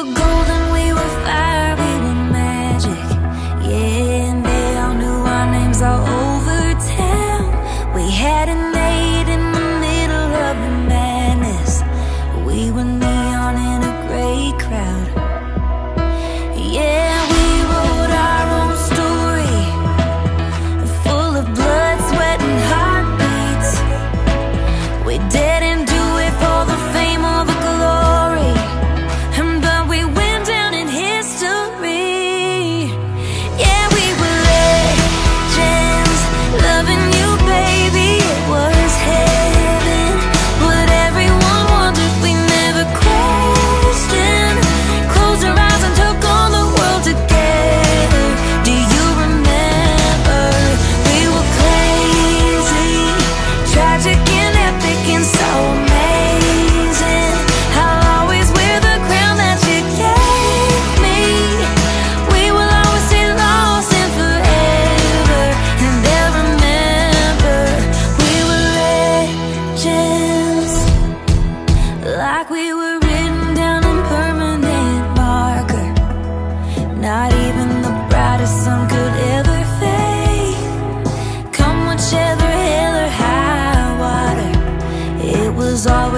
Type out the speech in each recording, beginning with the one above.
Golden,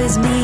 always me